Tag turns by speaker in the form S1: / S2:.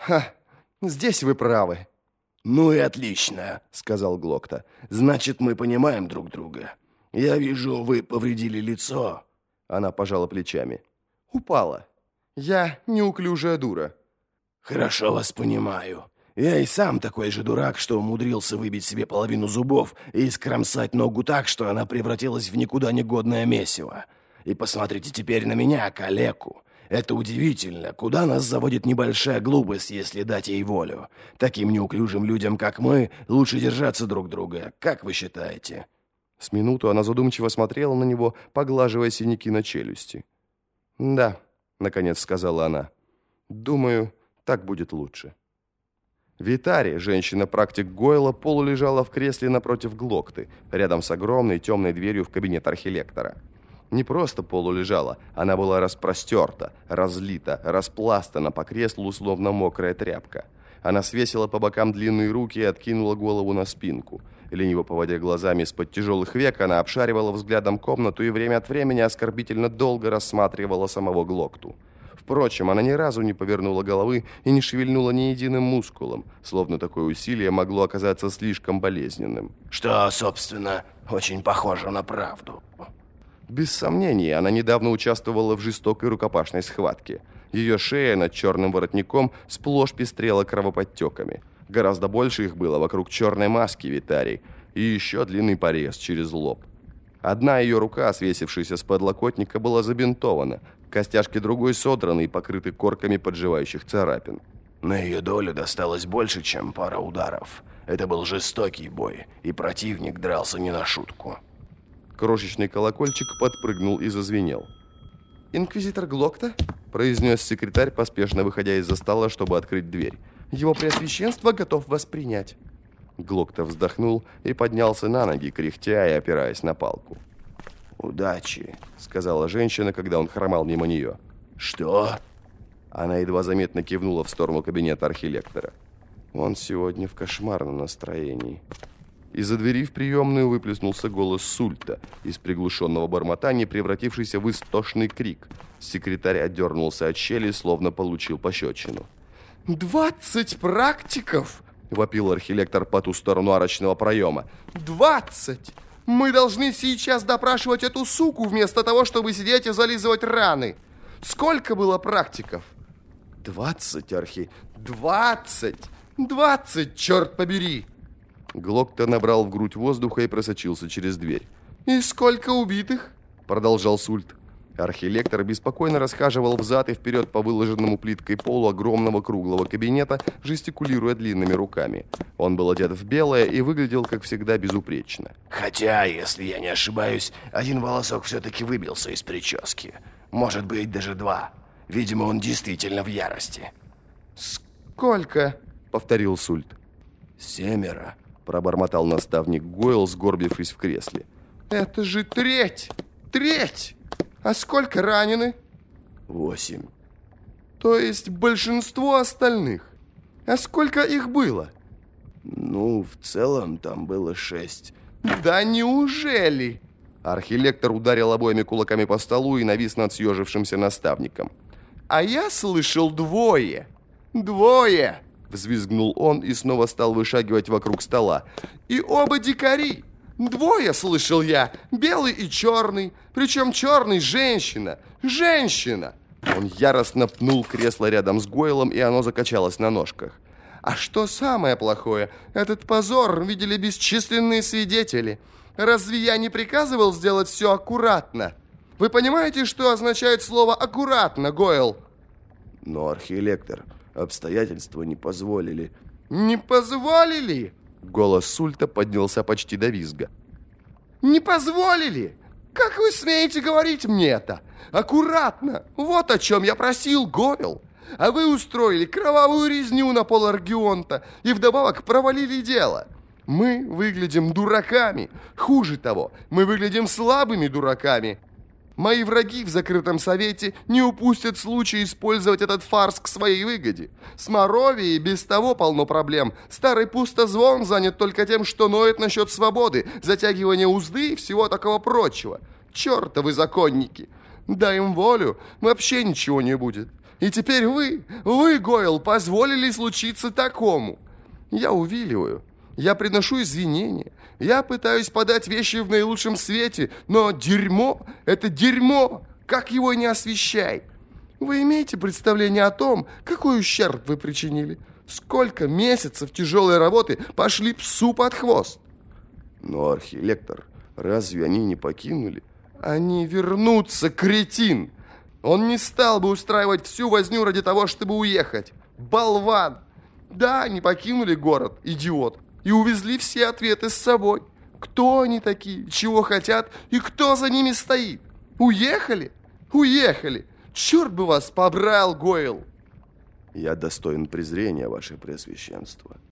S1: Ха, здесь вы правы.
S2: Ну и отлично, сказал Глокта. Значит, мы понимаем друг друга. Я вижу, вы повредили лицо.
S1: Она пожала плечами. Упала. Я неуклюжая дура.
S2: Хорошо вас понимаю. Я и сам такой же дурак, что умудрился выбить себе половину зубов и скромсать ногу так, что она превратилась в никуда негодное месиво. И посмотрите теперь на меня, калеку. Это удивительно, куда нас заводит небольшая глупость, если дать ей волю. Таким неуклюжим людям, как мы, лучше держаться друг друга. Как вы считаете?»
S1: С минуту она задумчиво смотрела на него, поглаживая синяки на челюсти. «Да», — наконец сказала она, — «думаю, так будет лучше». Витари, женщина-практик Гойла, полулежала в кресле напротив Глокты, рядом с огромной темной дверью в кабинет архилектора. Не просто полулежала, она была распростерта, разлита, распластана по креслу, словно мокрая тряпка. Она свесила по бокам длинные руки и откинула голову на спинку. Лениво поводя глазами из-под тяжелых век, она обшаривала взглядом комнату и время от времени оскорбительно долго рассматривала самого Глокту. Впрочем, она ни разу не повернула головы и не шевельнула ни единым мускулом, словно такое усилие могло оказаться слишком болезненным.
S2: «Что, собственно, очень похоже на правду».
S1: Без сомнения, она недавно участвовала в жестокой рукопашной схватке. Ее шея над черным воротником сплошь пестрела кровоподтеками. Гораздо больше их было вокруг черной маски Витарий и еще длинный порез через лоб. Одна ее рука, свесившаяся с подлокотника, была забинтована, Костяшки другой содраны и покрыты корками подживающих царапин.
S2: На ее долю досталось больше, чем пара ударов. Это был жестокий бой, и противник дрался не на шутку.
S1: Крошечный колокольчик подпрыгнул и зазвенел. «Инквизитор Глокта?» – произнес секретарь, поспешно выходя из-за стола, чтобы открыть дверь. «Его преосвященство готов вас принять». Глокта вздохнул и поднялся на ноги, кряхтя и опираясь на палку.
S2: «Удачи», —
S1: сказала женщина, когда он хромал мимо нее.
S2: «Что?»
S1: Она едва заметно кивнула в сторону кабинета архилектора. Он сегодня в кошмарном настроении. Из-за двери в приемную выплеснулся голос Сульта, из приглушенного бормотания превратившийся в истошный крик. Секретарь отдернулся от щели, словно получил пощечину. «Двадцать практиков!» — вопил архилектор по ту сторону арочного проема. «Двадцать! Мы должны сейчас допрашивать эту суку, вместо того, чтобы сидеть и зализывать раны. Сколько было практиков? Двадцать, Архи. Двадцать! Двадцать, черт побери! Глокта набрал в грудь воздуха и просочился через дверь. «И сколько убитых?» Продолжал Сульт. Архилектор беспокойно расхаживал взад и вперед по выложенному плиткой полу огромного круглого кабинета, жестикулируя длинными руками. Он был одет в белое и выглядел, как всегда, безупречно.
S2: «Хотя, если я не ошибаюсь, один волосок все-таки выбился из прически. Может быть, даже два. Видимо, он действительно в ярости».
S1: «Сколько?» — повторил Сульт.
S2: «Семеро», —
S1: пробормотал наставник Гойл, сгорбившись в кресле. «Это же треть! Треть!» А сколько ранены?
S2: Восемь.
S1: То есть большинство остальных. А сколько их было?
S2: Ну, в целом там было шесть.
S1: Да неужели? Архилектор ударил обоими кулаками по столу и навис над съежившимся наставником. А я слышал двое. Двое! Взвизгнул он и снова стал вышагивать вокруг стола. И оба дикари. Двое, слышал я, белый и черный. Причем черный женщина. Женщина! Он яростно пнул кресло рядом с Гойлом, и оно закачалось на ножках. А что самое плохое? Этот позор видели бесчисленные свидетели. Разве я не приказывал сделать все аккуратно? Вы понимаете, что означает слово «аккуратно», Гойл?
S2: Но, архилектор, обстоятельства не позволили.
S1: Не позволили? Голос Сульта поднялся почти до визга. «Не позволили! Как вы смеете говорить мне это? Аккуратно! Вот о чем я просил, Говел! А вы устроили кровавую резню на пол Аргионта и вдобавок провалили дело!» Мы выглядим дураками. Хуже того, мы выглядим слабыми дураками. Мои враги в закрытом совете не упустят случая использовать этот фарс к своей выгоде. С Моровией без того полно проблем. Старый пустозвон занят только тем, что ноет насчет свободы, затягивания узды и всего такого прочего. Чертовы законники! Дай им волю, вообще ничего не будет. И теперь вы, вы, Гойл, позволили случиться такому. Я увиливаю. Я приношу извинения. Я пытаюсь подать вещи в наилучшем свете, но дерьмо – это дерьмо. Как его не освещай. Вы имеете представление о том, какой ущерб вы причинили? Сколько месяцев тяжелой работы пошли псу под хвост? Но, архилектор, разве они не покинули? Они вернутся, кретин! Он не стал бы устраивать всю возню ради того, чтобы уехать. Болван! Да, они покинули город, идиот, и увезли все ответы с собой. Кто они такие, чего хотят и кто за ними стоит? Уехали? Уехали! Черт бы вас побрал, Гойл! Я достоин презрения, ваше Преосвященство.